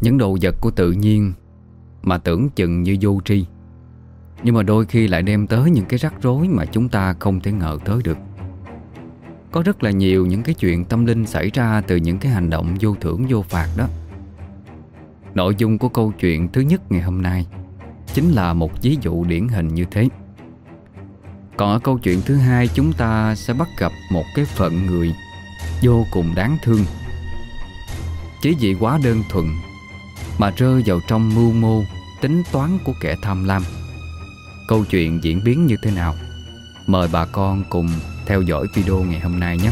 Những đồ vật của tự nhiên Mà tưởng chừng như vô tri. Nhưng mà đôi khi lại đem tới những cái rắc rối Mà chúng ta không thể ngờ tới được. Có rất là nhiều những cái chuyện tâm linh xảy ra Từ những cái hành động vô thưởng, vô phạt đó. Nội dung của câu chuyện thứ nhất ngày hôm nay Chính là một ví dụ điển hình như thế. Còn ở câu chuyện thứ hai, Chúng ta sẽ bắt gặp một cái phận người Vô cùng đáng thương. Chỉ vì quá đơn thuần mà rơi vào trong mưu mô, Tính toán của kẻ tham lam. Câu chuyện diễn biến như thế nào? Mời bà con cùng theo dõi video ngày hôm nay nhé.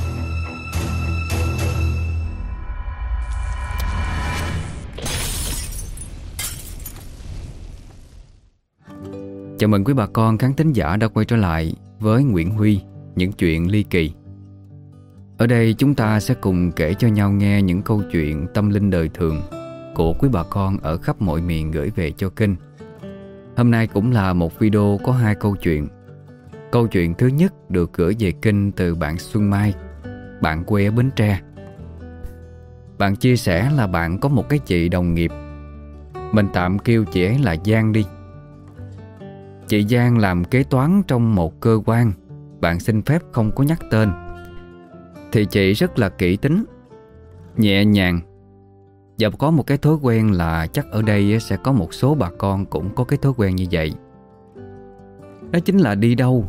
Chào mừng quý bà con khán thính giả đã quay trở lại với Nguyễn Huy, những chuyện ly kỳ. Ở đây chúng ta sẽ cùng kể cho nhau nghe những câu chuyện tâm linh đời thường của quý bà con ở khắp mọi miền gửi về cho kênh. Hôm nay cũng là một video có hai câu chuyện. Câu chuyện thứ nhất được gửi về kênh từ bạn Xuân Mai, bạn quê ở Bến Tre. Bạn chia sẻ là bạn có một cái chị đồng nghiệp Mình tạm kêu chị ấy là Giang đi Chị Giang làm kế toán trong một cơ quan Bạn xin phép không có nhắc tên Thì chị rất là kỹ tính Nhẹ nhàng và có một cái thói quen là Chắc ở đây sẽ có một số bà con Cũng có cái thói quen như vậy. Đó chính là đi đâu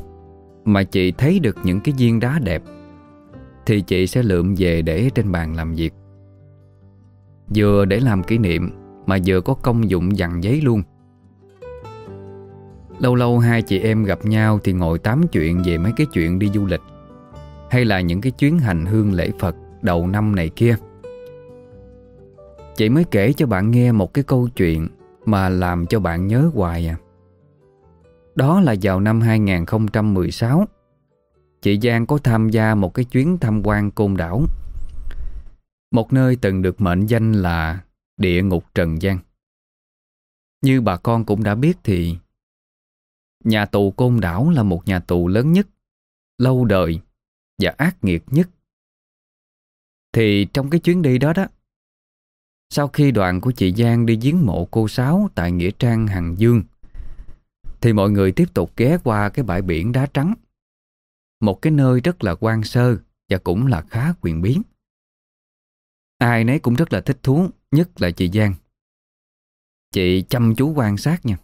Mà chị thấy được những cái viên đá đẹp Thì chị sẽ lượm về để trên bàn làm việc. Vừa để làm kỷ niệm Mà vừa có công dụng dặn giấy luôn. Lâu lâu hai chị em gặp nhau thì ngồi tám chuyện về mấy cái chuyện đi du lịch Hay là những cái chuyến hành hương lễ Phật đầu năm này kia. Chị mới kể cho bạn nghe một cái câu chuyện mà làm cho bạn nhớ hoài à. Đó là vào năm 2016 Chị Giang có tham gia một cái chuyến tham quan côn đảo. Một nơi từng được mệnh danh là địa ngục Trần gian. Như bà con cũng đã biết thì Nhà tù Côn Đảo là một nhà tù lớn nhất, lâu đời và ác nghiệt nhất. Thì trong cái chuyến đi đó đó, sau khi đoàn của chị Giang đi giếng mộ cô Sáu tại Nghĩa Trang Hằng Dương, thì mọi người tiếp tục ghé qua cái bãi biển đá trắng. Một cái nơi rất là quan sơ và cũng là khá quyền biến. Ai nấy cũng rất là thích thú, nhất là chị Giang. Chị chăm chú quan sát nha.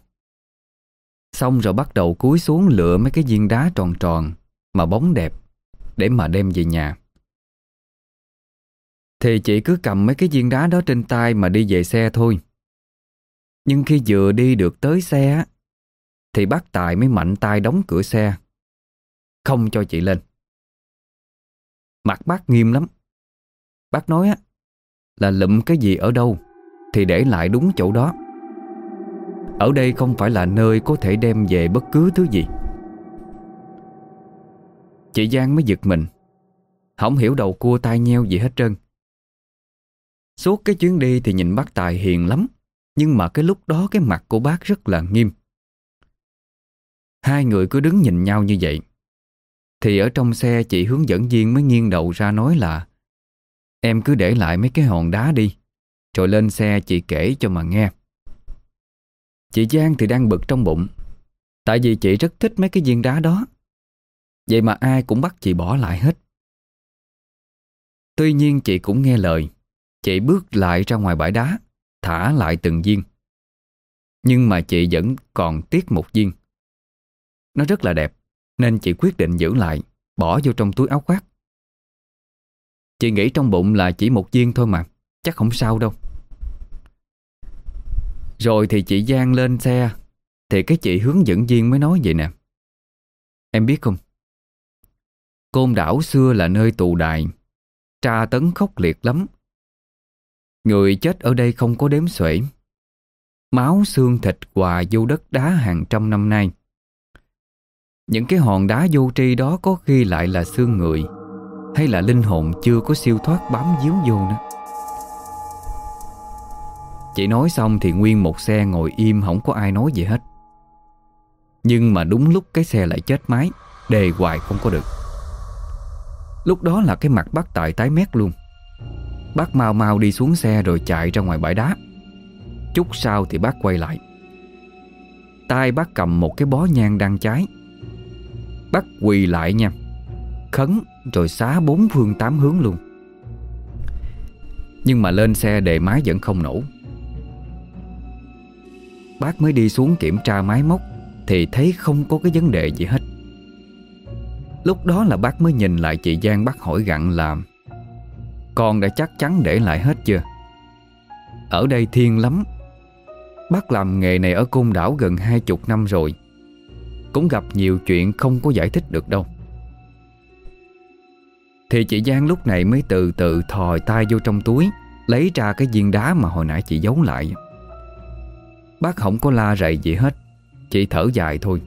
Xong rồi bắt đầu cúi xuống lựa mấy cái viên đá tròn tròn Mà bóng đẹp Để mà đem về nhà thì chị cứ cầm mấy cái viên đá đó trên tay Mà đi về xe thôi. Nhưng khi vừa đi được tới xe Thì bác Tài mới mạnh tay đóng cửa xe, Không cho chị lên. Mặt bác nghiêm lắm. Bác nói á, Là lụm cái gì ở đâu Thì để lại đúng chỗ đó. Ở đây không phải là nơi có thể đem về bất cứ thứ gì. Chị Giang mới giật mình, Không hiểu đầu cua tai nheo gì hết trơn. Suốt cái chuyến đi thì nhìn bác Tài hiền lắm, Nhưng mà cái lúc đó cái mặt của bác rất là nghiêm. Hai người cứ đứng nhìn nhau như vậy. Thì ở trong xe chị hướng dẫn viên mới nghiêng đầu ra nói là, Em cứ để lại mấy cái hòn đá đi, Rồi lên xe chị kể cho mà nghe. Chị Giang thì đang bực trong bụng, Tại vì chị rất thích mấy cái viên đá đó. Vậy mà ai cũng bắt chị bỏ lại hết. Tuy nhiên chị cũng nghe lời. Chị bước lại ra ngoài bãi đá, Thả lại từng viên. Nhưng mà chị vẫn còn tiếc một viên. Nó rất là đẹp, Nên chị quyết định giữ lại, Bỏ vô trong túi áo khoác. Chị nghĩ trong bụng là chỉ một viên thôi mà, Chắc không sao đâu. Rồi thì chị Giang lên xe, Thì cái chị hướng dẫn viên mới nói vậy nè. Em biết không? Côn đảo xưa là nơi tù đài, Tra tấn khốc liệt lắm. Người chết ở đây không có đếm xuể. Máu xương thịt quà vô đất đá hàng trăm năm nay. Những cái hòn đá vô tri đó có khi lại là xương người, Hay là linh hồn chưa có siêu thoát bám díu vô nữa. Chị nói xong thì nguyên một xe ngồi im, Không có ai nói gì hết. Nhưng mà đúng lúc cái xe lại chết máy, Đề hoài không có được. Lúc đó là cái mặt bác Tài tái mét luôn. Bác mau mau đi xuống xe rồi chạy ra ngoài bãi đá. Chút sau thì bác quay lại. Tay bác cầm một cái bó nhang đang cháy. Bác quỳ lại nha. Khấn rồi xá bốn phương tám hướng luôn. Nhưng mà lên xe đề máy vẫn không nổ. Bác mới đi xuống kiểm tra máy móc Thì thấy không có cái vấn đề gì hết. Lúc đó là bác mới nhìn lại chị Giang bác hỏi gặn là con đã chắc chắn để lại hết chưa? Ở đây thiên lắm. Bác làm nghề này ở côn đảo gần hai chục năm rồi. Cũng gặp nhiều chuyện không có giải thích được đâu. Thì chị Giang lúc này mới từ từ thòi tay vô trong túi, Lấy ra cái viên đá mà hồi nãy chị giấu lại. Bác không có la rầy gì hết Chị thở dài thôi.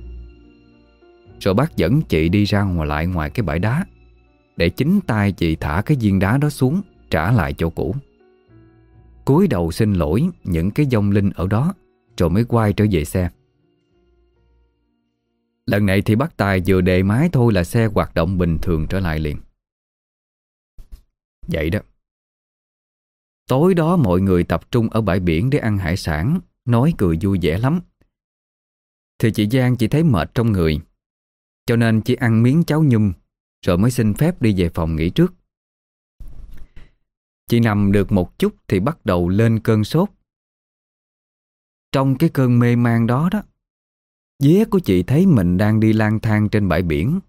Rồi bác dẫn chị đi ra ngoài lại ngoài cái bãi đá. Để chính tay chị thả cái viên đá đó xuống, Trả lại chỗ cũ. Cúi đầu xin lỗi những cái dông linh ở đó, Rồi mới quay trở về xe. Lần này thì bắt Tài vừa đề máy thôi là xe hoạt động bình thường trở lại liền. Vậy đó. Tối đó mọi người tập trung ở bãi biển để ăn hải sản, Nói cười vui vẻ lắm. Thì chị Giang chỉ thấy mệt trong người, Cho nên chỉ ăn miếng cháo nhum rồi mới xin phép đi về phòng nghỉ trước Chị nằm được một chút thì bắt đầu lên cơn sốt. Trong cái cơn mê man đó đó, dế của chị thấy mình đang đi lang thang trên bãi biển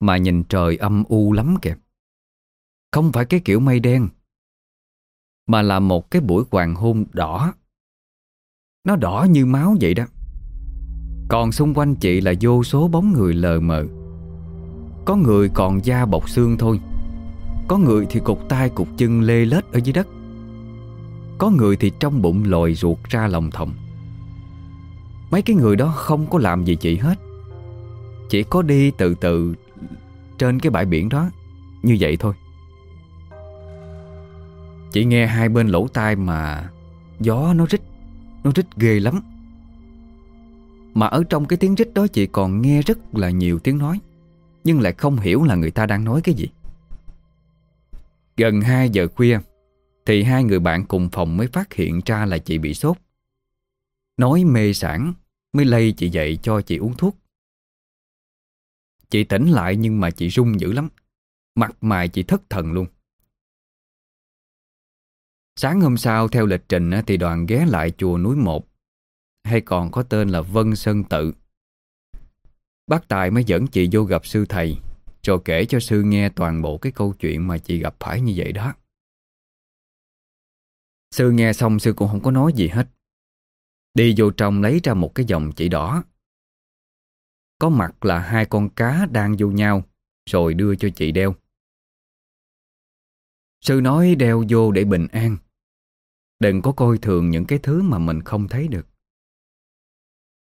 mà nhìn trời âm u lắm kìa. Không phải cái kiểu mây đen, mà là một cái buổi hoàng hôn đỏ. Nó đỏ như máu vậy đó. Còn xung quanh chị là vô số bóng người lờ mờ. Có người còn da bọc xương thôi. Có người thì cục tay cục chân lê lết ở dưới đất. Có người thì trong bụng lồi ruột ra lòng thòng. Mấy cái người đó không có làm gì chị hết. Chỉ có đi từ từ Trên cái bãi biển đó, Như vậy thôi. Chị nghe hai bên lỗ tai mà Gió nó rít Nó rít ghê lắm. Mà ở trong cái tiếng rít đó chị còn nghe rất là nhiều tiếng nói. Nhưng lại không hiểu là người ta đang nói cái gì. Gần 2 giờ khuya, Thì hai người bạn cùng phòng mới phát hiện ra là chị bị sốt. Nói mê sản Mới lây chị dậy cho chị uống thuốc. Chị tỉnh lại nhưng mà chị run dữ lắm, Mặt mày chị thất thần luôn. Sáng hôm sau, theo lịch trình thì đoàn ghé lại chùa núi một, Hay còn có tên là Vân Sơn Tự. Bác Tài mới dẫn chị vô gặp sư thầy, rồi kể cho sư nghe toàn bộ cái câu chuyện mà chị gặp phải như vậy đó. Sư nghe xong sư cũng không có nói gì hết. Đi vô trong lấy ra một cái dòng chỉ đỏ. Có mặt là hai con cá đang vô nhau, Rồi đưa cho chị đeo. Sư nói đeo vô để bình an. Đừng có coi thường những cái thứ mà mình không thấy được.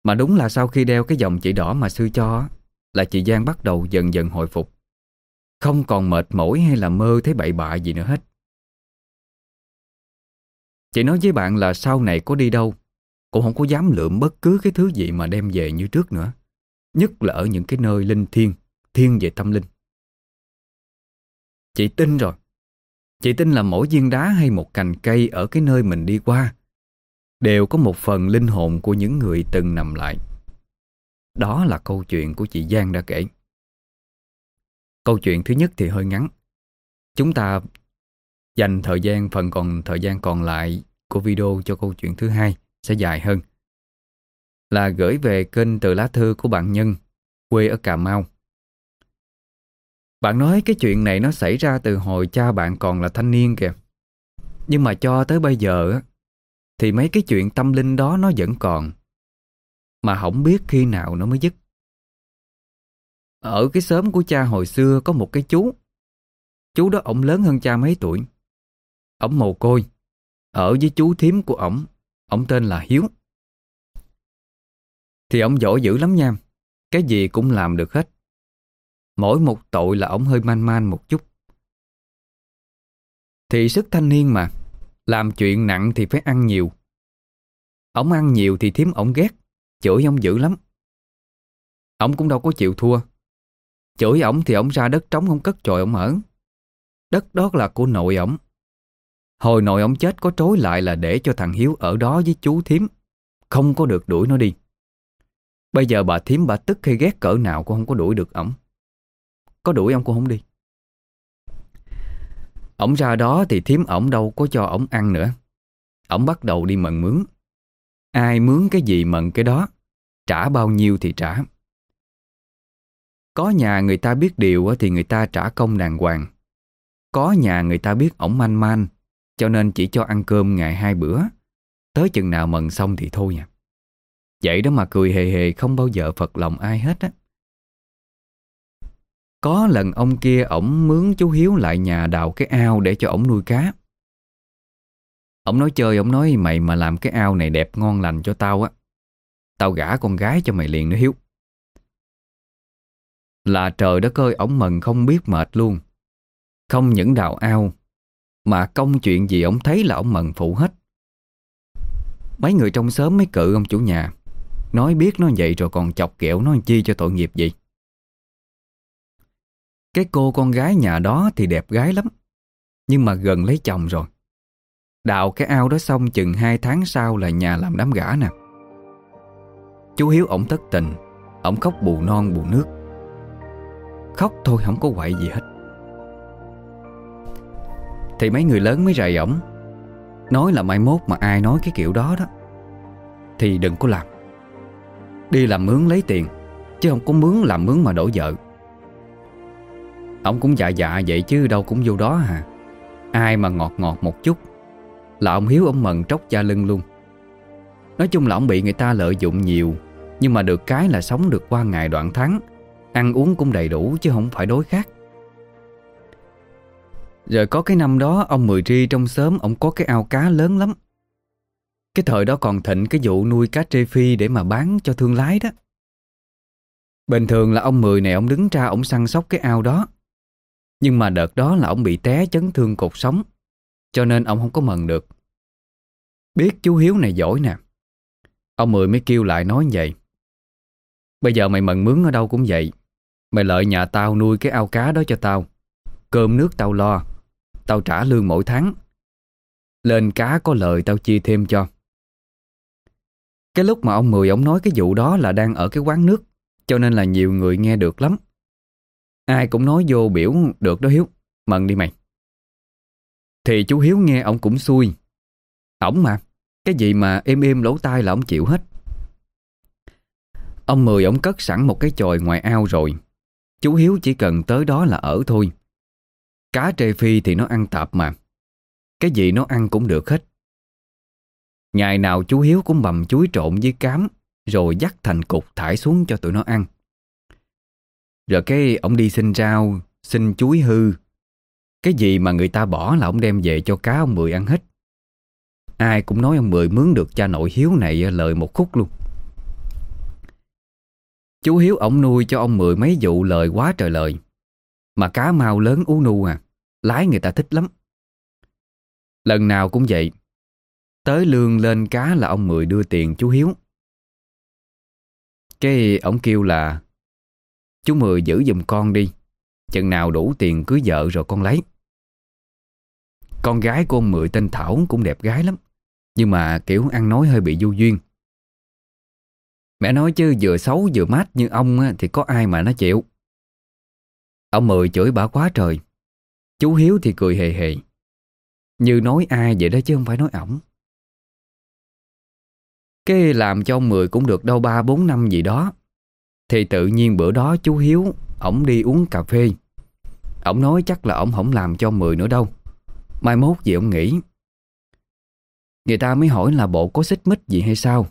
Mà đúng là sau khi đeo cái dòng chỉ đỏ mà sư cho là chị Giang bắt đầu dần dần hồi phục. Không còn mệt mỏi hay là mơ thấy bậy bạ gì nữa hết. Chị nói với bạn là sau này có đi đâu cũng không có dám lượm bất cứ cái thứ gì mà đem về như trước nữa. Nhất là ở những cái nơi linh thiêng, thiên về tâm linh. Chị tin rồi. Chị tin là mỗi viên đá hay một cành cây ở cái nơi mình đi qua đều có một phần linh hồn của những người từng nằm lại. Đó là câu chuyện của chị Giang đã kể. Câu chuyện thứ nhất thì hơi ngắn. Chúng ta dành thời gian phần còn thời gian còn lại của video cho câu chuyện thứ hai sẽ dài hơn. Là gửi về kênh từ lá thư của bạn Nhân, quê ở Cà Mau. Bạn nói cái chuyện này nó xảy ra từ hồi cha bạn còn là thanh niên kìa. Nhưng mà cho tới bây giờ thì mấy cái chuyện tâm linh đó nó vẫn còn mà không biết khi nào nó mới dứt. Ở cái xóm của cha hồi xưa có một cái chú. Chú đó ổng lớn hơn cha mấy tuổi. Ổng mồ côi. Ở với chú thím của ổng. Ổng tên là Hiếu. Thì ổng giỏi dữ lắm nha. Cái gì cũng làm được hết. Mỗi một tội là ổng hơi man man một chút. Thì sức thanh niên mà. Làm chuyện nặng thì phải ăn nhiều. Ông ăn nhiều thì thím ổng ghét. Chửi ông dữ lắm. Ông cũng đâu có chịu thua. Chửi ổng thì ổng ra đất trống không cất chồi ổng ở. Đất đó là của nội ổng. Hồi nội ông chết có trối lại là để cho thằng Hiếu ở đó với chú thím. Không có được đuổi nó đi. Bây giờ bà thím bà tức hay ghét cỡ nào cũng không có đuổi được ổng. Có đuổi ông cũng không đi. Ổng ra đó thì thím ổng đâu có cho ổng ăn nữa. Ổng bắt đầu đi mận mướn. Ai mướn cái gì mận cái đó, Trả bao nhiêu thì trả. Có nhà người ta biết điều thì người ta trả công đàng hoàng. Có nhà người ta biết ổng manh man, Cho nên chỉ cho ăn cơm ngày hai bữa. Tới chừng nào mần xong thì thôi nha. Vậy đó mà cười hề hề không bao giờ phật lòng ai hết á. Có lần ông kia ổng mướn chú Hiếu lại nhà đào cái ao để cho ổng nuôi cá. Ông nói chơi, ông nói mày mà làm cái ao này đẹp ngon lành cho tao á Tao gả con gái cho mày liền nữa Hiếu. Là trời đất ơi, ổng mừng không biết mệt luôn. Không những đào ao Mà công chuyện gì ổng thấy là ổng mừng phụ hết. Mấy người trong xóm mới cự ông chủ nhà Nói biết nó vậy rồi còn chọc kẹo nó chi cho tội nghiệp vậy. Cái cô con gái nhà đó thì đẹp gái lắm, Nhưng mà gần lấy chồng rồi. Đào cái ao đó xong chừng 2 tháng sau là nhà làm đám gã nè. Chú Hiếu ổng thất tình, Ổng khóc bù non bù nước. Khóc thôi không có quậy gì hết. Thì mấy người lớn mới rầy ổng, Nói là mai mốt mà ai nói cái kiểu đó đó, Thì đừng có làm. Đi làm mướn lấy tiền, Chứ không có mướn làm mướn mà đổ vợ. Ông cũng dạ dạ vậy chứ đâu cũng vô đó hả Ai mà ngọt ngọt một chút, Là ông Hiếu ông mần tróc da lưng luôn. Nói chung là ông bị người ta lợi dụng nhiều, Nhưng mà được cái là sống được qua ngày đoạn tháng, Ăn uống cũng đầy đủ chứ không phải đối khác Rồi có cái năm đó, ông Mười Tri trong xóm Ông có cái ao cá lớn lắm. Cái thời đó còn thịnh cái vụ nuôi cá trê phi Để mà bán cho thương lái đó. Bình thường là ông Mười này, Ông đứng ra ông săn sóc cái ao đó. Nhưng mà đợt đó là ông bị té chấn thương cột sống, Cho nên ông không có mần được. Biết chú Hiếu này giỏi nè. Ông Mười mới kêu lại nói vậy. Bây giờ mày mần mướn ở đâu cũng vậy. Mày lợi nhà tao nuôi cái ao cá đó cho tao. Cơm nước tao lo, Tao trả lương mỗi tháng. Lên cá có lời tao chia thêm cho. Cái lúc mà ông Mười ông nói cái vụ đó là đang ở cái quán nước, Cho nên là nhiều người nghe được lắm. Ai cũng nói vô biểu được đó Hiếu. Mận đi mày. Thì chú Hiếu nghe ông cũng xui. Ổng mà, Cái gì mà êm êm lỗ tai là ông chịu hết. Ông Mười ông cất sẵn một cái chòi ngoài ao rồi. Chú Hiếu chỉ cần tới đó là ở thôi. Cá trê phi thì nó ăn tạp mà. Cái gì nó ăn cũng được hết. Ngày nào chú Hiếu cũng bầm chuối trộn với cám, Rồi dắt thành cục thải xuống cho tụi nó ăn. Rồi cái ông đi xin rau, Xin chuối hư. Cái gì mà người ta bỏ là ông đem về cho cá ông Mười ăn hết. Ai cũng nói ông Mười mướn được cha nội Hiếu này ờ, lời một khúc luôn. Chú Hiếu ổng nuôi cho ông Mười mấy vụ lời quá trời lời. Mà cá mau lớn ú nu à Lái người ta thích lắm. Lần nào cũng vậy, Tới lương lên cá là ông Mười đưa tiền chú Hiếu. Cái ổng kêu là Chú Mười giữ giùm con đi Chừng nào đủ tiền cưới vợ rồi con lấy Con gái của ông Mười tên Thảo cũng đẹp gái lắm, Nhưng mà, kiểu, ăn nói hơi bị du duyên Mẹ nói chứ, vừa xấu vừa mát như ông á, thì có ai mà nó chịu. Ông Mười chửi bà quá trời. Chú Hiếu thì cười hề hề. Như nói ai vậy đó chứ không phải nói ổng. Cái làm cho ông Mười cũng được đâu ba bốn năm gì đó. Thì tự nhiên bữa đó chú Hiếu, ổng đi uống cà phê. Ổng nói chắc là ổng không làm cho ông Mười nữa đâu. Mai mốt gì ông nghĩ. Người ta mới hỏi là bộ có xích mích gì hay sao?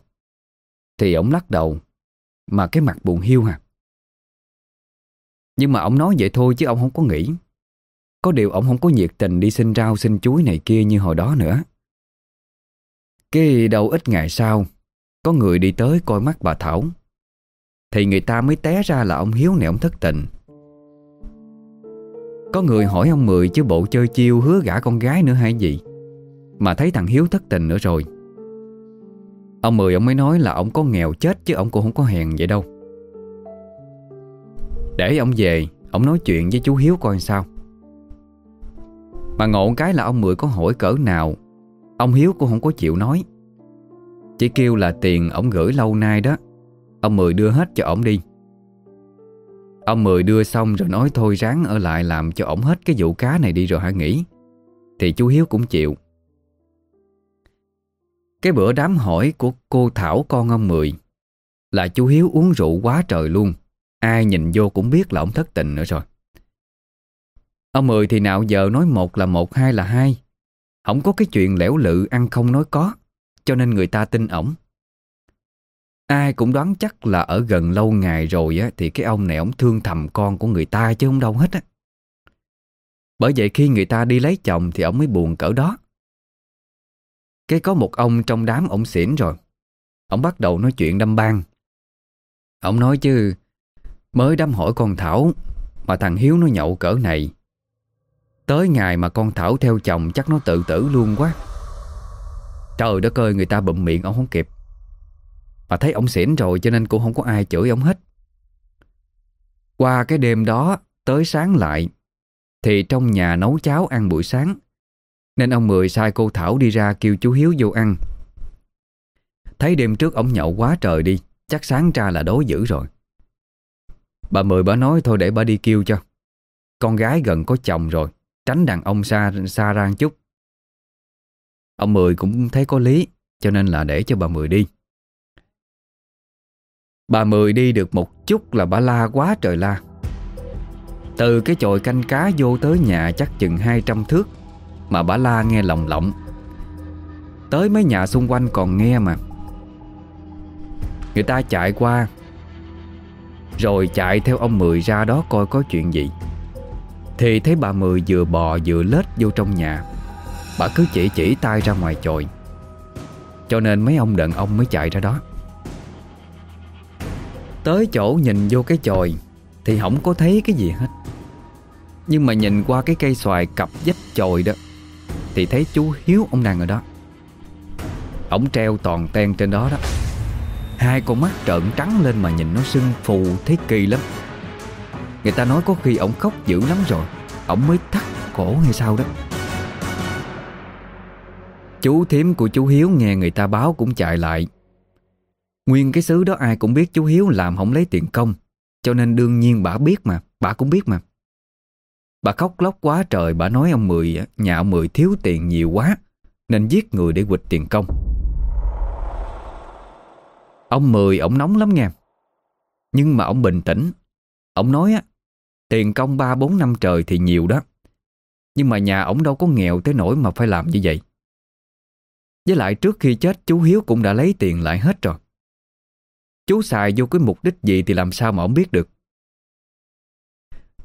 Thì ổng lắc đầu Mà cái mặt buồn hiu hả Nhưng mà ổng nói vậy thôi chứ ông không có nghĩ Có điều ổng không có nhiệt tình đi xin rau xin chuối này kia như hồi đó nữa Cái đâu ít ngày sau Có người đi tới coi mắt bà Thảo thì người ta mới té ra là ông Hiếu này, ông thất tình. Có người hỏi ông Mười chứ bộ chơi chiêu hứa gả con gái nữa hay gì? Mà thấy thằng Hiếu thất tình nữa rồi. Ông Mười ông mới nói là ông có nghèo chết chứ ông cũng không có hèn vậy đâu. Để ông về, Ông nói chuyện với chú Hiếu coi sao. Mà ngộ cái là ông Mười có hỏi cỡ nào, Ông Hiếu cũng không có chịu nói. Chỉ kêu là tiền ông gửi lâu nay đó. Ông Mười đưa hết cho ổng đi. Ông Mười đưa xong rồi nói thôi ráng ở lại làm cho ổng hết cái vụ cá này đi rồi hả nghỉ? Thì chú Hiếu cũng chịu. Cái bữa đám hỏi của cô Thảo con ông Mười Là chú Hiếu uống rượu quá trời luôn. Ai nhìn vô cũng biết là ông thất tình nữa rồi. Ông Mười thì nào giờ nói một là một, hai là hai. Không có cái chuyện lẻo lự, ăn không nói có. Cho nên người ta tin ổng. Ai cũng đoán chắc là ở gần lâu ngày rồi á, Thì cái ông này ổng thương thầm con của người ta chứ không đâu hết á. Bởi vậy khi người ta đi lấy chồng Thì ổng mới buồn cỡ đó. Cái có một ông trong đám ổng xỉn rồi. Ổng bắt đầu nói chuyện đâm ban Ổng nói chứ, Mới đám hỏi con Thảo Mà thằng Hiếu nó nhậu cỡ này. Tới ngày mà con Thảo theo chồng Chắc nó tự tử luôn quá. Trời đất ơi, người ta bụm miệng ông không kịp. Mà thấy ông xỉn rồi Cho nên cũng không có ai chửi ông hết. Qua cái đêm đó, Tới sáng lại, Thì trong nhà nấu cháo ăn buổi sáng, Nên ông Mười sai cô Thảo đi ra Kêu chú Hiếu vô ăn. Thấy đêm trước ông nhậu quá trời đi, Chắc sáng ra là đói dữ rồi. Bà Mười bà nói thôi để bà đi kêu cho. Con gái gần có chồng rồi, Tránh đàn ông xa xa ra chút. Ông Mười cũng thấy có lý, Cho nên là để cho bà Mười đi. Bà Mười đi được một chút là bà la quá trời la. Từ cái chòi canh cá vô tới nhà chắc chừng 200 thước, Mà bà la nghe lồng lộng. Tới mấy nhà xung quanh còn nghe mà. Người ta chạy qua, Rồi chạy theo ông Mười ra đó coi có chuyện gì. Thì thấy bà Mười vừa bò vừa lết vô trong nhà. Bà cứ chỉ chỉ tay ra ngoài chòi. Cho nên mấy ông đàn ông mới chạy ra đó. Tới chỗ nhìn vô cái chòi Thì không có thấy cái gì hết. Nhưng mà nhìn qua cái cây xoài cặp dách chòi đó Thì thấy chú Hiếu ông đang ở đó. Ông treo toàn ten trên đó đó. Hai con mắt trợn trắng lên mà nhìn nó sưng phù thấy kỳ lắm. Người ta nói có khi ổng khóc dữ lắm rồi Ổng mới thắt cổ hay sao đó. Chú thím của chú Hiếu nghe người ta báo cũng chạy lại. Nguyên cái xứ đó ai cũng biết chú Hiếu làm không lấy tiền công, Cho nên đương nhiên bà biết mà, Bà cũng biết mà. Bà khóc lóc quá trời, Bà nói ông Mười, Nhà ông Mười thiếu tiền nhiều quá, Nên giết người để quịch tiền công. Ông Mười ổng nóng lắm nha Nhưng mà ông bình tĩnh. Ông nói á, Tiền công 3-4 năm trời thì nhiều đó. Nhưng mà nhà ổng đâu có nghèo tới nỗi mà phải làm như vậy. Với lại trước khi chết, chú Hiếu cũng đã lấy tiền lại hết rồi. Chú xài vô cái mục đích gì thì làm sao mà ổng biết được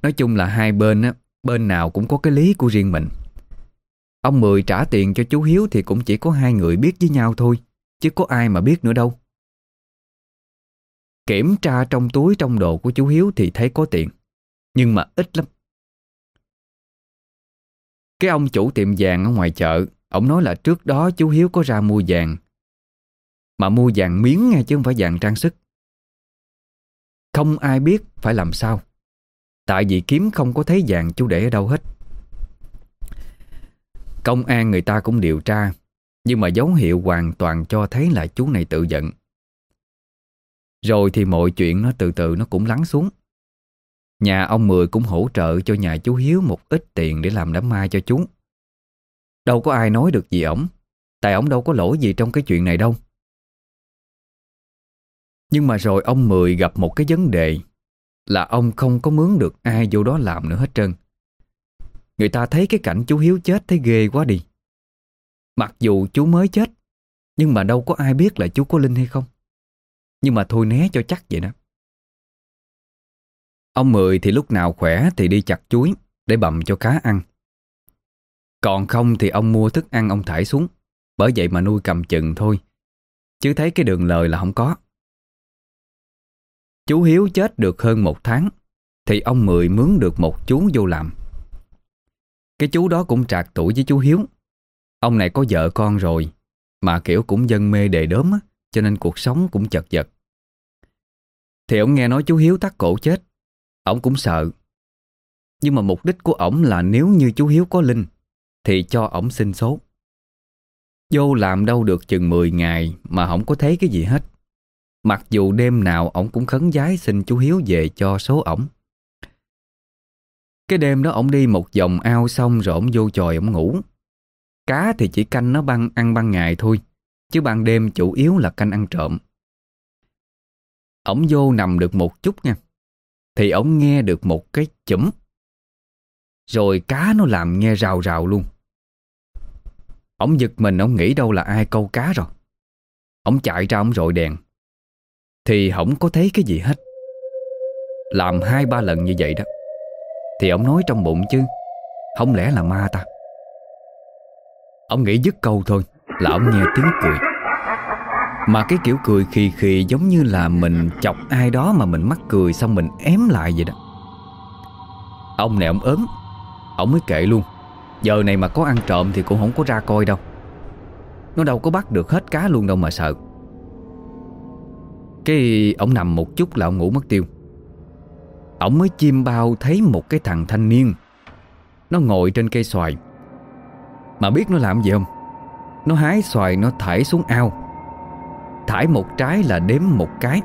Nói chung là hai bên á Bên nào cũng có cái lý của riêng mình Ông Mười trả tiền cho chú Hiếu Thì cũng chỉ có hai người biết với nhau thôi Chứ có ai mà biết nữa đâu Kiểm tra trong túi trong đồ của chú Hiếu Thì thấy có tiền nhưng mà ít lắm. Cái ông chủ tiệm vàng ở ngoài chợ, ông nói là trước đó chú Hiếu có ra mua vàng. Mà mua vàng miếng nghe chứ không phải vàng trang sức. Không ai biết phải làm sao. Tại vì kiếm không có thấy vàng chú để ở đâu hết. Công an người ta cũng điều tra, nhưng mà dấu hiệu hoàn toàn cho thấy là chú này tự giận. Rồi thì mọi chuyện nó từ từ nó cũng lắng xuống. Nhà ông Mười cũng hỗ trợ cho nhà chú Hiếu một ít tiền để làm đám ma cho chú. Đâu có ai nói được gì ổng, tại ổng đâu có lỗi gì trong cái chuyện này đâu. Nhưng mà rồi ông Mười gặp một cái vấn đề là ông không có mướn được ai vô đó làm nữa hết trơn. Người ta thấy cái cảnh chú Hiếu chết thấy ghê quá đi. Mặc dù chú mới chết, nhưng mà đâu có ai biết là chú có linh hay không. Nhưng mà thôi né cho chắc vậy đó. Ông Mười thì lúc nào khỏe thì đi chặt chuối để bầm cho cá ăn. Còn không thì ông mua thức ăn ông thải xuống, bởi vậy mà nuôi cầm chừng thôi. Chứ thấy cái đường lời là không có. Chú Hiếu chết được hơn một tháng, thì ông Mười mướn được một chú vô làm. Cái chú đó cũng trạc tuổi với chú Hiếu. Ông này có vợ con rồi, mà kiểu cũng dân mê đề đốm á, cho nên cuộc sống cũng chật vật. Thì ông nghe nói chú Hiếu tắt cổ chết, Ông cũng sợ Nhưng mà mục đích của ổng là nếu như chú Hiếu có linh Thì cho ổng xin số Vô làm đâu được chừng 10 ngày Mà không có thấy cái gì hết Mặc dù đêm nào ổng cũng khấn giái xin chú Hiếu về cho số ổng. Cái đêm đó ổng đi một vòng ao xong rồi ổng vô chòi ổng ngủ. Cá thì chỉ canh nó băng, ăn ban ngày thôi, Chứ ban đêm chủ yếu là canh ăn trộm. Ổng vô nằm được một chút nha, Thì ổng nghe được một cái chấm. Rồi cá nó làm nghe rào rào luôn. Ổng giật mình, ổng nghĩ đâu là ai câu cá rồi. Ổng chạy ra ổng rội đèn. Thì không có thấy cái gì hết. Làm hai ba lần như vậy đó, Thì ông nói trong bụng chứ, Không lẽ là ma ta? Ông nghĩ dứt câu thôi Là ông nghe tiếng cười. Mà cái kiểu cười khì khì Giống như là mình chọc ai đó Mà mình mắc cười xong mình ém lại vậy đó. Ông này ông ớn, Ông mới kệ luôn. Giờ này mà có ăn trộm thì cũng không có ra coi đâu. Nó đâu có bắt được hết cá luôn đâu mà sợ. Cái ông nằm một chút là ông ngủ mất tiêu. Ông mới chim bao thấy một cái thằng thanh niên. Nó ngồi trên cây xoài. Mà biết nó làm gì không? Nó hái xoài, nó thải xuống ao. Thải một trái là đếm một cái.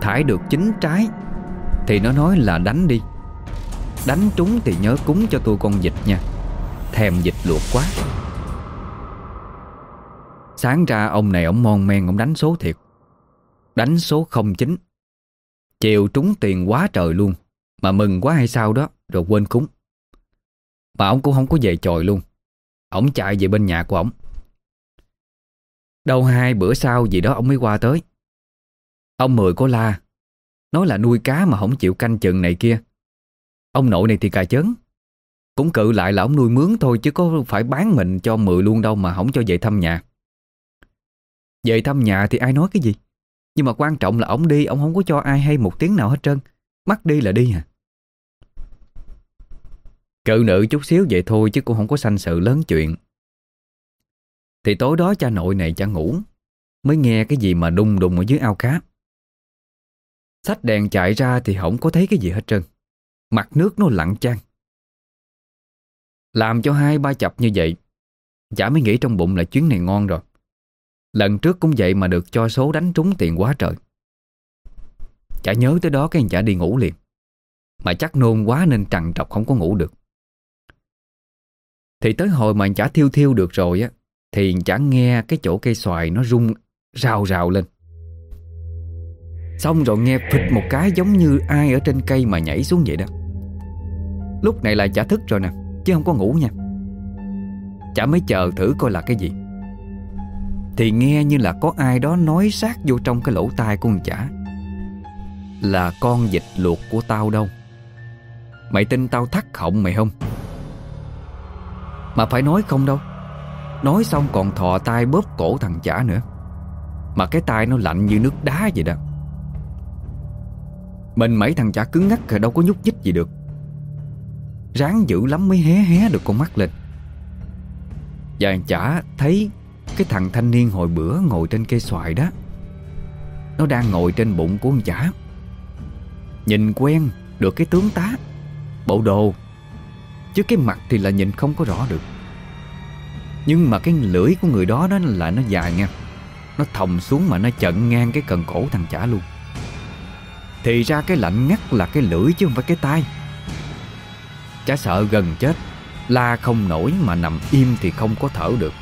Thải được chín trái. Thì nó nói là đánh đi. Đánh trúng thì nhớ cúng cho tôi con vịt nha. Thèm vịt luộc quá. Sáng ra ông này ông mon men, ông đánh số thiệt. Đánh số không chính Chiều trúng tiền quá trời luôn, Mà mừng quá hay sao đó, Rồi quên cúng. Mà ông cũng không có về chòi luôn. Ông chạy về bên nhà của ông. Đâu hai bữa sau gì đó ông mới qua tới. Ông Mười có la, Nói là nuôi cá mà không chịu canh chừng này kia. Ông nội này thì cà chớn, cũng cự lại là ông nuôi mướn thôi Chứ có phải bán mình cho mười luôn đâu Mà không cho về thăm nhà. Về thăm nhà thì ai nói cái gì? Nhưng mà quan trọng là ông đi, Ông không có cho ai hay một tiếng nào hết trơn. Mắt đi là đi à. Cự nữ chút xíu vậy thôi Chứ cũng không có sanh sự lớn chuyện. Thì tối đó cha nội này cha ngủ, Mới nghe cái gì mà đùng đùng ở dưới ao cá. Xách đèn chạy ra thì không có thấy cái gì hết trơn. Mặt nước nó lặng chang. Làm cho hai ba chập như vậy, Chả mới nghĩ trong bụng là chuyến này ngon rồi. Lần trước cũng vậy mà được cho số đánh trúng tiền quá trời. Chả nhớ tới đó cái anh chả đi ngủ liền. Mà chắc nôn quá nên trằn trọc không có ngủ được. Thì tới hồi mà anh chả thiêu thiêu được rồi á, Thì chả nghe cái chỗ cây xoài nó rung rào rào lên. Xong rồi nghe phịch một cái giống như ai ở trên cây mà nhảy xuống vậy đó. Lúc này là chả thức rồi nè, Chứ không có ngủ nha. Chả mới chờ thử coi là cái gì. Thì nghe như là có ai đó nói sát vô trong cái lỗ tai của con chả. Là con dịch luộc của tao đâu. Mày tin tao thắt họng mày không? Mà phải nói không đâu. Nói xong còn thò tay bóp cổ thằng chả nữa. Mà cái tay nó lạnh như nước đá vậy đó. Mình mấy thằng chả cứng ngắc rồi đâu có nhúc nhích gì được. Ráng dữ lắm mới hé hé được con mắt lên. Và chả thấy cái thằng thanh niên hồi bữa ngồi trên cây xoài đó, Nó đang ngồi trên bụng của con chả. Nhìn quen được cái tướng tá, Bộ đồ, Chứ cái mặt thì là nhìn không có rõ được. Nhưng mà cái lưỡi của người đó đó là nó dài nha, Nó thòng xuống mà nó chận ngang cái cần cổ thằng chả luôn. Thì ra cái lạnh ngắt là cái lưỡi chứ không phải cái tai. Chả sợ gần chết, La không nổi mà nằm im thì không có thở được.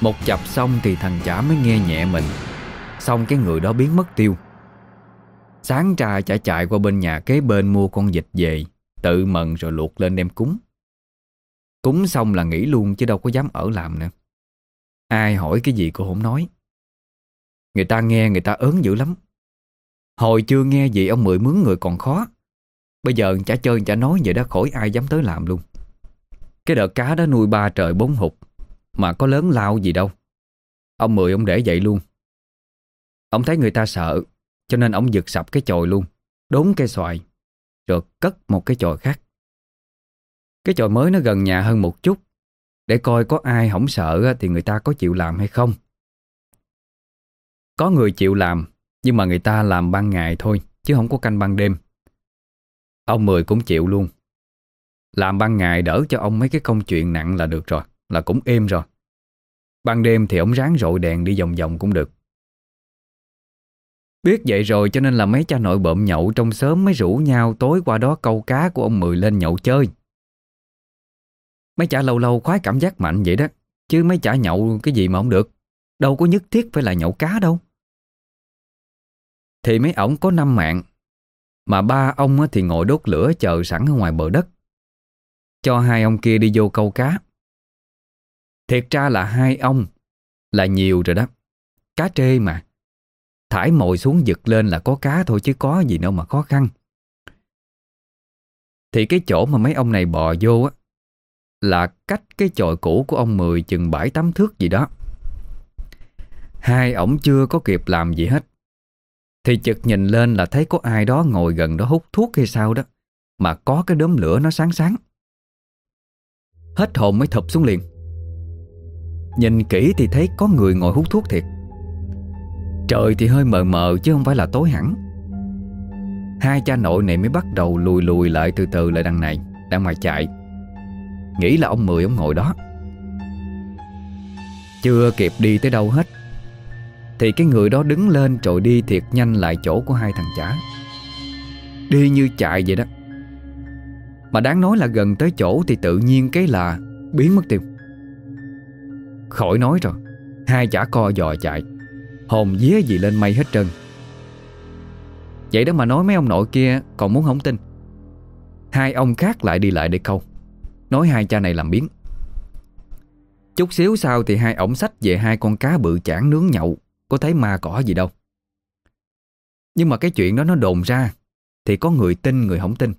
Một chập xong thì thằng chả mới nghe nhẹ mình. Xong cái người đó biến mất tiêu. Sáng trà chả chạy qua bên nhà kế bên mua con vịt về, Tự mần rồi luộc lên đem cúng. Cúng xong là nghỉ luôn chứ đâu có dám ở làm nữa. Ai hỏi cái gì cô không nói. Người ta nghe, người ta ớn dữ lắm. Hồi chưa nghe gì, ông Mười mướn người còn khó. Bây giờ chả chơi, chả nói vậy đó, khỏi ai dám tới làm luôn. Cái đợt cá đó nuôi ba trời bốn hụt. Mà có lớn lao gì đâu. Ông Mười ông để vậy luôn. Ông thấy người ta sợ, Cho nên ông giật sập cái chòi luôn. Đốn cây xoài, Rồi cất một cái chòi khác. Cái chòi mới nó gần nhà hơn một chút. Để coi có ai không sợ Thì người ta có chịu làm hay không. Có người chịu làm, Nhưng mà người ta làm ban ngày thôi, Chứ không có canh ban đêm. Ông Mười cũng chịu luôn. Làm ban ngày đỡ cho ông mấy cái công chuyện nặng là được rồi. Là cũng êm rồi Ban đêm thì ông ráng rội đèn đi vòng vòng cũng được Biết vậy rồi cho nên là mấy cha nội bợm nhậu trong sớm mới rủ nhau tối qua đó câu cá của ông Mười lên nhậu chơi. Mấy chả lâu lâu khoái cảm giác mạnh vậy đó, chứ mấy chả nhậu cái gì mà không được. Đâu có nhất thiết phải là nhậu cá đâu. Thì mấy ổng có năm mạng, mà ba ông thì ngồi đốt lửa chờ sẵn ở ngoài bờ đất. Cho hai ông kia đi vô câu cá. Thiệt ra là hai ông, là nhiều rồi đó. Cá trê mà. Thải mồi xuống giật lên là có cá thôi chứ có gì đâu mà khó khăn. Thì cái chỗ mà mấy ông này bò vô á, là cách cái chòi cũ của ông Mười chừng bãi tắm thước gì đó. Hai ổng chưa có kịp làm gì hết. Thì chợt nhìn lên là thấy có ai đó ngồi gần đó hút thuốc hay sao đó. Mà có cái đốm lửa nó sáng sáng. Hết hồn mới thụp xuống liền. Nhìn kỹ thì thấy có người ngồi hút thuốc thiệt. Trời thì hơi mờ mờ chứ không phải là tối hẳn. Hai cha nội này mới bắt đầu lùi lùi lại từ từ lại đằng này Đang mà chạy. Nghĩ là ông Mười ông ngồi đó. Chưa kịp đi tới đâu hết, Thì cái người đó đứng lên rồi đi thiệt nhanh lại chỗ của hai thằng chả. Đi như chạy vậy đó. Mà đáng nói là gần tới chỗ thì tự nhiên cái là biến mất tiêu. Khỏi nói rồi, Hai chả co dò chạy, Hồn vía gì lên mây hết trơn. Vậy đó mà nói mấy ông nội kia Còn muốn không tin. Hai ông khác lại đi lại để câu, Nói hai cha này làm biến. Chút xíu sau thì hai ổng sách về hai con cá bự chản nướng nhậu, Có thấy ma cỏ gì đâu. Nhưng mà cái chuyện đó nó đồn ra Thì có người tin, người không tin.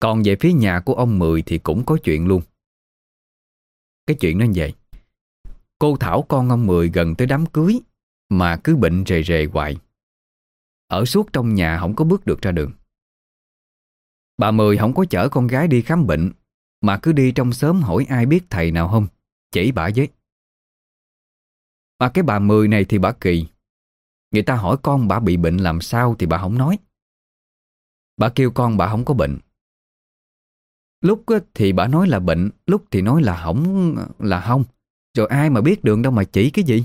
Còn về phía nhà của ông Mười Thì cũng có chuyện luôn. Cái chuyện nó như vậy. Cô Thảo con ông Mười gần tới đám cưới, mà cứ bệnh rề rề hoài. Ở suốt trong nhà không có bước được ra đường. Bà Mười không có chở con gái đi khám bệnh, Mà cứ đi trong sớm hỏi ai biết thầy nào không, Chỉ bà với. Mà cái bà Mười này thì bà kỳ. Người ta hỏi con bà bị bệnh làm sao Thì bà không nói. Bà kêu con bà không có bệnh. Lúc thì bà nói là bệnh, Lúc thì nói là không là không. Rồi ai mà biết đường đâu mà chỉ cái gì?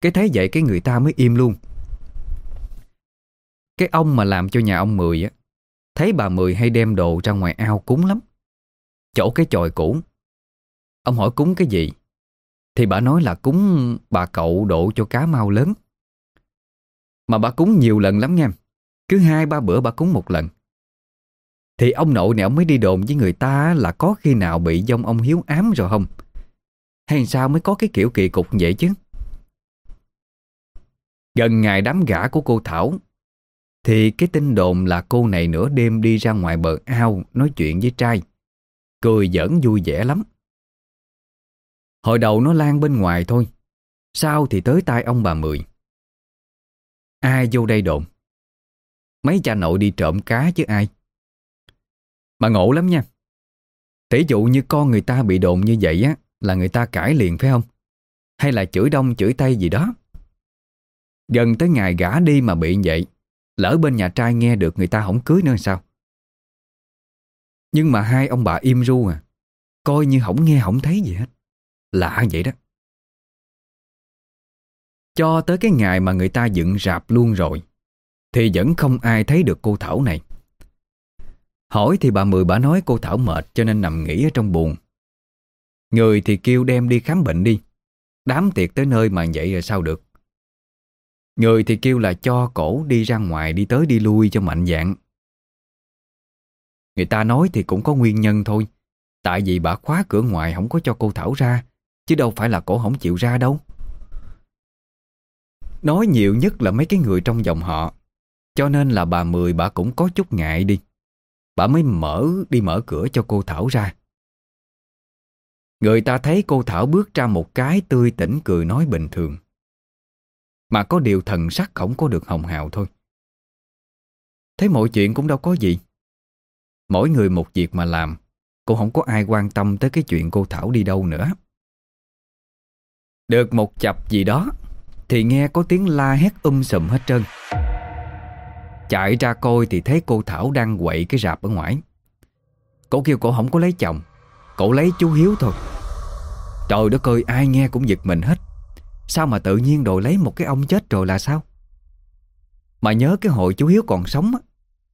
Cái thấy vậy cái người ta mới im luôn. Cái ông mà làm cho nhà ông Mười á, Thấy bà Mười hay đem đồ ra ngoài ao cúng lắm. Chỗ cái chòi cũ. Ông hỏi cúng cái gì? Thì bà nói là cúng bà cậu độ cho cá mau lớn. Mà bà cúng nhiều lần lắm nha. Cứ hai ba bữa bà cúng một lần. Thì ông nội này ông mới đi đồn với người ta là có khi nào bị dông ông hiếu ám rồi không? Hay sao mới có cái kiểu kỳ cục vậy chứ? Gần ngày đám gả của cô Thảo, Thì cái tin đồn là cô này nửa đêm đi ra ngoài bờ ao Nói chuyện với trai. Cười giỡn vui vẻ lắm. Hồi đầu nó lan bên ngoài thôi, Sau thì tới tay ông bà Mười. Ai vô đây đồn? Mấy cha nội đi trộm cá chứ ai? Mà ngộ lắm nha. Tỷ dụ như con người ta bị đồn như vậy á là người ta cãi liền, phải không? Hay là chửi đông chửi tây gì đó? Gần tới ngày gả đi mà bị vậy, Lỡ bên nhà trai nghe được người ta không cưới nữa sao? Nhưng mà hai ông bà im ru à Coi như không nghe không thấy gì hết. Lạ vậy đó. Cho tới cái ngày mà người ta dựng rạp luôn rồi, Thì vẫn không ai thấy được cô Thảo này. Hỏi thì bà Mười bà nói cô Thảo mệt cho nên nằm nghỉ ở trong buồn Người thì kêu đem đi khám bệnh đi Đám tiệc tới nơi mà vậy rồi sao được Người thì kêu là cho cổ đi ra ngoài đi tới đi lui cho mạnh dạng. Người ta nói thì cũng có nguyên nhân thôi. Tại vì bà khóa cửa ngoài không có cho cô Thảo ra, chứ đâu phải là cổ không chịu ra đâu. Nói nhiều nhất là mấy cái người trong dòng họ, cho nên là bà Mười bà cũng có chút ngại đi. Bà mới mở đi mở cửa cho cô Thảo ra. Người ta thấy cô Thảo bước ra một cái tươi tỉnh cười nói bình thường. Mà có điều thần sắc không có được hồng hào thôi. Thấy mọi chuyện cũng đâu có gì. Mỗi người một việc mà làm, Cũng không có ai quan tâm tới cái chuyện cô Thảo đi đâu nữa. Được một chập gì đó, Thì nghe có tiếng la hét um sùm hết trơn. Chạy ra coi thì thấy cô Thảo đang quậy cái rạp ở ngoài. Cổ kêu cổ không có lấy chồng cậu lấy chú Hiếu thôi. Trời đất ơi, ai nghe cũng giật mình hết. Sao mà tự nhiên đồ lấy một cái ông chết rồi là sao? Mà nhớ cái hội chú Hiếu còn sống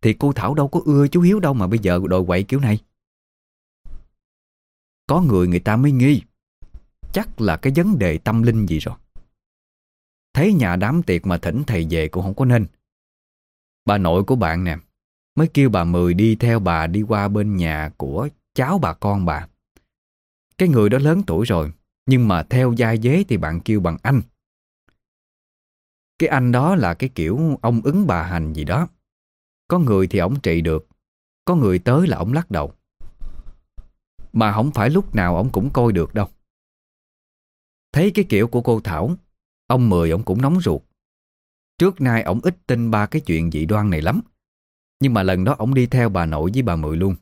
Thì cô Thảo đâu có ưa chú Hiếu đâu Mà bây giờ đòi quậy kiểu này. Có người người ta mới nghi, Chắc là cái vấn đề tâm linh gì rồi. Thấy nhà đám tiệc mà thỉnh thầy về cũng không có nên. Bà nội của bạn nè, Mới kêu bà Mười đi theo bà đi qua bên nhà của cháu bà con bà. Cái người đó lớn tuổi rồi, Nhưng mà theo gia dế thì bạn kêu bằng anh. Cái anh đó là cái kiểu ông ứng bà hành gì đó. Có người thì ổng trị được, Có người tới là ổng lắc đầu. Mà không phải lúc nào ổng cũng coi được đâu. Thấy cái kiểu của cô Thảo, Ông Mười ổng cũng nóng ruột. Trước nay ổng ít tin ba cái chuyện dị đoan này lắm, Nhưng mà lần đó ổng đi theo bà nội với bà Mười luôn.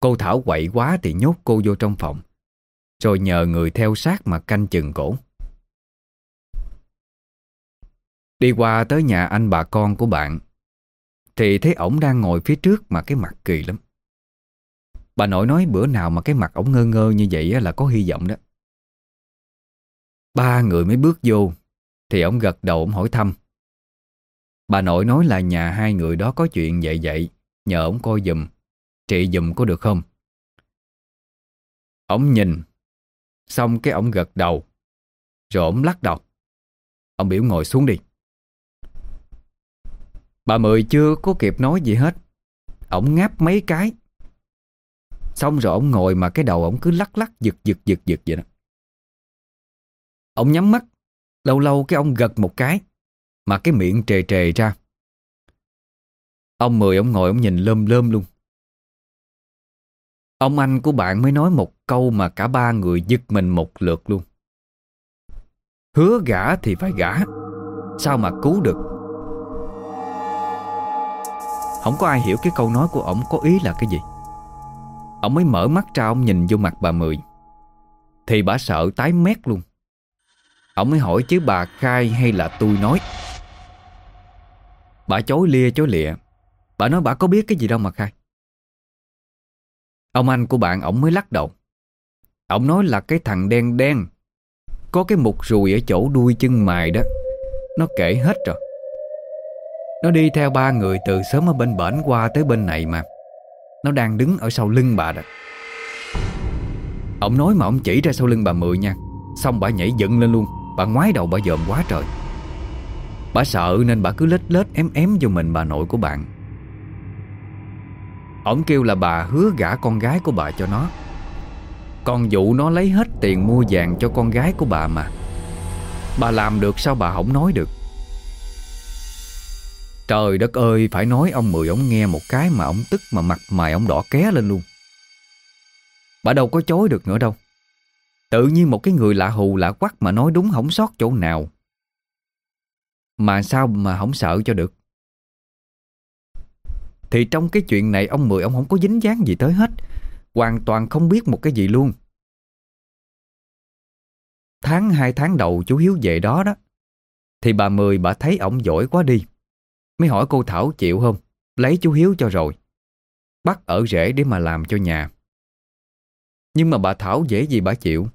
Cô Thảo quậy quá thì nhốt cô vô trong phòng, Rồi nhờ người theo sát mà canh chừng cổ. Đi qua tới nhà anh bà con của bạn, Thì thấy ổng đang ngồi phía trước mà cái mặt kỳ lắm. Bà nội nói bữa nào mà cái mặt ổng ngơ ngơ như vậy là có hy vọng đó. Ba người mới bước vô, Thì ổng gật đầu ổng hỏi thăm. Bà nội nói là nhà hai người đó có chuyện vậy vậy Nhờ ổng coi giùm. Trị dùm có được không? Ông nhìn, Xong cái ông gật đầu, Rồi ông lắc đầu. Ông biểu ngồi xuống đi. Bà Mười chưa có kịp nói gì hết. Ông ngáp mấy cái. Xong rồi ông ngồi mà cái đầu ông cứ lắc lắc, giật giật giật giật vậy đó. Ông nhắm mắt, Lâu lâu cái ông gật một cái, Mà cái miệng trề trề ra. Ông Mười ông ngồi ông nhìn lơm lơm luôn. Ông anh của bạn mới nói một câu mà cả ba người giật mình một lượt luôn. Hứa gả thì phải gả. Sao mà cứu được? Không có ai hiểu cái câu nói của ông có ý là cái gì. Ông mới mở mắt ra, ông nhìn vô mặt bà Mười. Thì bà sợ tái mét luôn. Ông mới hỏi chứ bà khai hay là tôi nói? Bà chối lia chối lịa Bà nói bà có biết cái gì đâu mà khai. Ông anh của bạn ổng mới lắc đầu. Ông nói là cái thằng đen đen, Có cái mục rùi ở chỗ đuôi chân mài đó. Nó kể hết rồi. Nó đi theo ba người từ sớm ở bên bển qua tới bên này mà. Nó đang đứng ở sau lưng bà đó. Ông nói mà ông chỉ ra sau lưng bà Mười nha. Xong bà nhảy dựng lên luôn. Bà ngoái đầu bà dòm quá trời. Bà sợ nên bà cứ lết lết ém ém vô mình bà nội của bạn. Ông kêu là bà hứa gả con gái của bà cho nó. Còn dụ nó lấy hết tiền mua vàng cho con gái của bà mà. Bà làm được sao bà không nói được? Trời đất ơi, Phải nói ông Mười ông nghe một cái mà ông tức mà mặt mày ông đỏ ké lên luôn. Bà đâu có chối được nữa đâu. Tự nhiên một cái người lạ hù lạ quắc mà nói đúng không sót chỗ nào. Mà sao mà không sợ cho được? Thì trong cái chuyện này, ông Mười, ông không có dính dáng gì tới hết. Hoàn toàn không biết một cái gì luôn. Tháng hai tháng đầu chú Hiếu về đó đó. Thì bà Mười, bà thấy ổng giỏi quá đi. Mới hỏi cô Thảo chịu không? Lấy chú Hiếu cho rồi. Bắt ở rễ để mà làm cho nhà. Nhưng mà bà Thảo dễ gì bà chịu.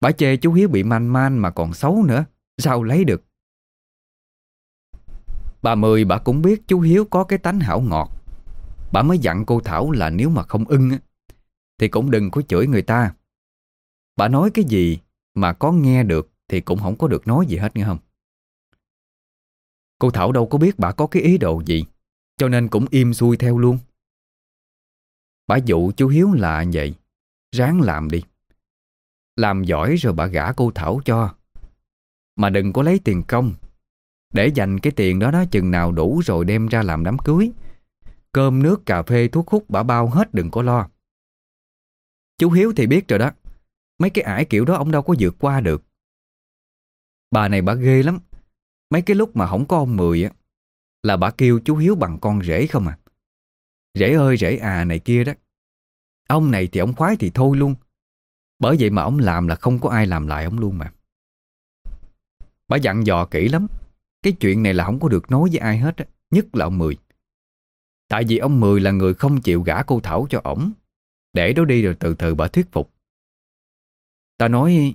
Bà chê chú Hiếu bị manh man mà còn xấu nữa Sao lấy được Bà Mười bà cũng biết chú Hiếu có cái tánh hảo ngọt. Bà mới dặn cô Thảo là nếu mà không ưng Thì cũng đừng có chửi người ta. Bà nói cái gì mà có nghe được Thì cũng không có được nói gì hết, nghe không? Cô Thảo đâu có biết bà có cái ý đồ gì, Cho nên cũng im xuôi theo luôn. Bà dụ chú Hiếu là vậy, Ráng làm đi. Làm giỏi rồi bà gả cô Thảo cho. Mà đừng có lấy tiền công để dành cái tiền đó đó chừng nào đủ rồi đem ra làm đám cưới. Cơm, nước, cà phê, thuốc hút bả bao hết đừng có lo. Chú Hiếu thì biết rồi đó, Mấy cái ải kiểu đó ông đâu có vượt qua được. Bà này bà ghê lắm, Mấy cái lúc mà không có ông Mười á, Là bà kêu chú Hiếu bằng con rể không à. Rể ơi, rể à này kia đó, Ông này thì ông khoái thì thôi luôn, bởi vậy mà ông làm là không có ai làm lại ông luôn mà. Bà dặn dò kỹ lắm. Cái chuyện này là không có được nói với ai hết á, Nhất là ông Mười. Tại vì ông Mười là người không chịu gả cô Thảo cho ổng. Để đó đi rồi từ từ bà thuyết phục. Ta nói,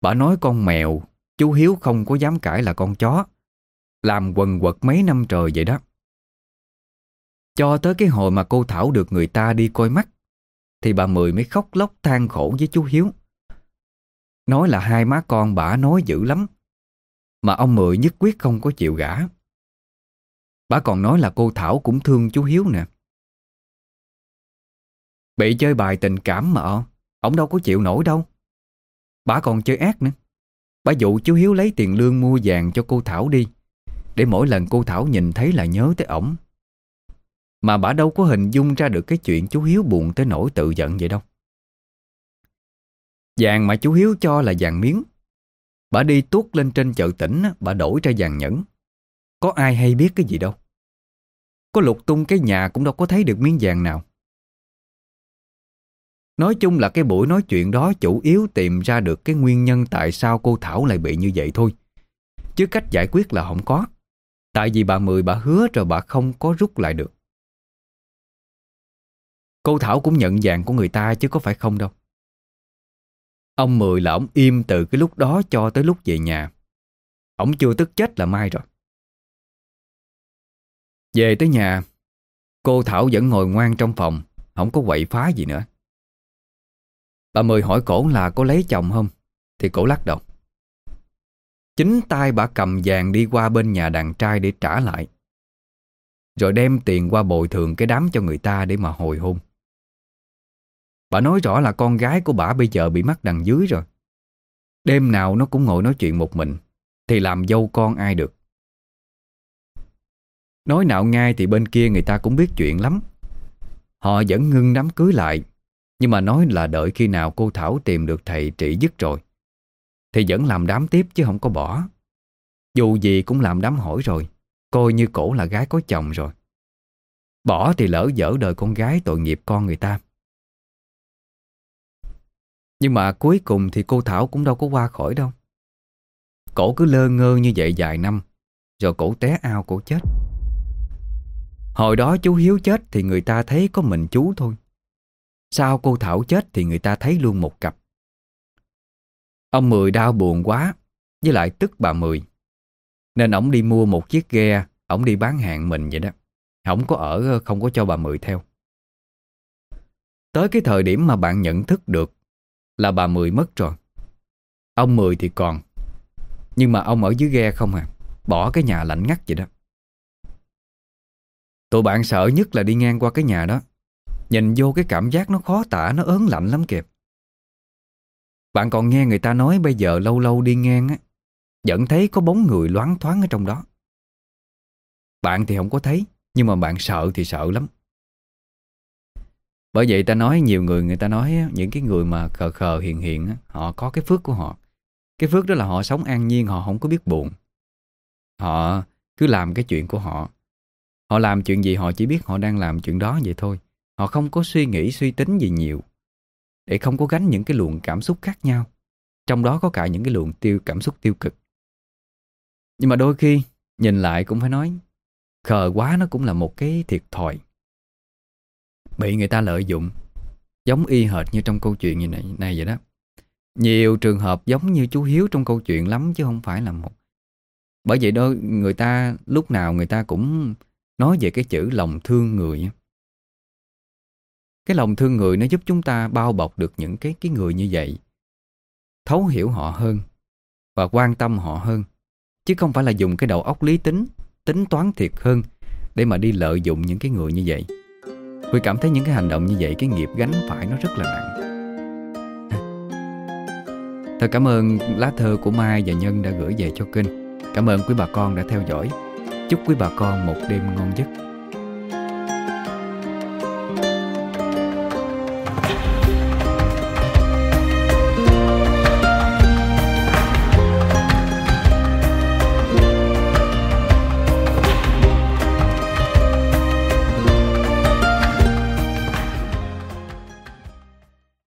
Bà nói con mèo, Chú Hiếu không có dám cãi là con chó. Làm quần quật mấy năm trời vậy đó. Cho tới cái hồi mà cô Thảo được người ta đi coi mắt, Thì bà Mười mới khóc lóc than khổ với chú Hiếu. Nói là hai má con bà nói dữ lắm. Mà ông Mười nhất quyết không có chịu gả. Bà còn nói là cô Thảo cũng thương chú Hiếu nè. Bị chơi bài tình cảm mà ờ, Ông đâu có chịu nổi đâu. Bà còn chơi ác nữa. Bà dụ chú Hiếu lấy tiền lương mua vàng cho cô Thảo đi, Để mỗi lần cô Thảo nhìn thấy là nhớ tới ổng. Mà bà đâu có hình dung ra được cái chuyện chú Hiếu buồn tới nỗi tự giận vậy đâu. Vàng mà chú Hiếu cho là vàng miếng Bà đi tuốt lên trên chợ tỉnh, Bà đổi ra vàng nhẫn Có ai hay biết cái gì đâu Có lục tung cái nhà cũng đâu có thấy được miếng vàng nào Nói chung là cái buổi nói chuyện đó chủ yếu tìm ra được cái nguyên nhân tại sao cô Thảo lại bị như vậy thôi. Chứ cách giải quyết là không có. Tại vì bà Mười bà hứa rồi bà không có rút lại được. Cô Thảo cũng nhận vàng của người ta chứ có phải không đâu. Ông Mười là ông im từ cái lúc đó cho tới lúc về nhà. Ông chưa tức chết là mai rồi. Về tới nhà, cô Thảo vẫn ngồi ngoan trong phòng, không có quậy phá gì nữa. Bà Mười hỏi cổ là có lấy chồng không Thì cổ lắc đầu Chính tay bà cầm vàng đi qua bên nhà đàn trai để trả lại Rồi đem tiền qua bồi thường cái đám cho người ta để mà hồi hôn Bà nói rõ là con gái của bà bây giờ bị mắc đằng dưới rồi. Đêm nào nó cũng ngồi nói chuyện một mình, Thì làm dâu con ai được? Nói nào ngay thì bên kia người ta cũng biết chuyện lắm. Họ vẫn ngưng đám cưới lại, nhưng mà nói là đợi khi nào cô Thảo tìm được thầy trị dứt rồi, Thì vẫn làm đám tiếp chứ không có bỏ. Dù gì cũng làm đám hỏi rồi, Coi như cổ là gái có chồng rồi. Bỏ thì lỡ dở đời con gái tội nghiệp con người ta. Nhưng mà cuối cùng thì cô Thảo cũng đâu có qua khỏi đâu Cổ cứ lơ ngơ như vậy vài năm Rồi cổ té ao cổ chết Hồi đó chú Hiếu chết thì người ta thấy có mình chú thôi Sao cô Thảo chết thì người ta thấy luôn một cặp. Ông Mười đau buồn quá, với lại tức bà Mười. Nên ổng đi mua một chiếc ghe, ổng đi bán hàng mình vậy đó. Không có ở, không có cho bà Mười theo. Tới cái thời điểm mà bạn nhận thức được là bà Mười mất rồi. Ông Mười thì còn, nhưng mà ông ở dưới ghe không à, bỏ cái nhà lạnh ngắt vậy đó. Tụi bạn sợ nhất là đi ngang qua cái nhà đó Nhìn vô cái cảm giác nó khó tả Nó ớn lạnh lắm kìa Bạn còn nghe người ta nói Bây giờ lâu lâu đi ngang á Vẫn thấy có bóng người loáng thoáng ở trong đó Bạn thì không có thấy Nhưng mà bạn sợ thì sợ lắm bởi vậy ta nói, nhiều người người ta nói Những cái người mà khờ khờ hiền hiền Họ có cái phước của họ. Cái phước đó là họ sống an nhiên, Họ không có biết buồn. Họ cứ làm cái chuyện của họ. Họ làm chuyện gì họ chỉ biết họ đang làm chuyện đó vậy thôi. Họ không có suy nghĩ, suy tính gì nhiều, Để không có gánh những cái luồng cảm xúc khác nhau. Trong đó có cả những cái luồng tiêu, cảm xúc tiêu cực. Nhưng mà đôi khi, Nhìn lại cũng phải nói, Khờ quá nó cũng là một cái thiệt thòi. Bị người ta lợi dụng Giống y hệt như trong câu chuyện như này, này vậy đó Nhiều trường hợp giống như chú Hiếu trong câu chuyện lắm Chứ không phải là một Bởi vậy đó người ta lúc nào người ta cũng Nói về cái chữ lòng thương người cái lòng thương người nó giúp chúng ta bao bọc được những cái cái người như vậy. Thấu hiểu họ hơn và quan tâm họ hơn. Chứ không phải là dùng cái đầu óc lý tính, tính toán thiệt hơn để mà đi lợi dụng những cái người như vậy. Huy cảm thấy những cái hành động như vậy, cái nghiệp gánh phải nó rất là nặng. Thật cảm ơn lá thơ của Mai và Nhân đã gửi về cho kênh. Cảm ơn quý bà con đã theo dõi. Chúc quý bà con một đêm ngon giấc.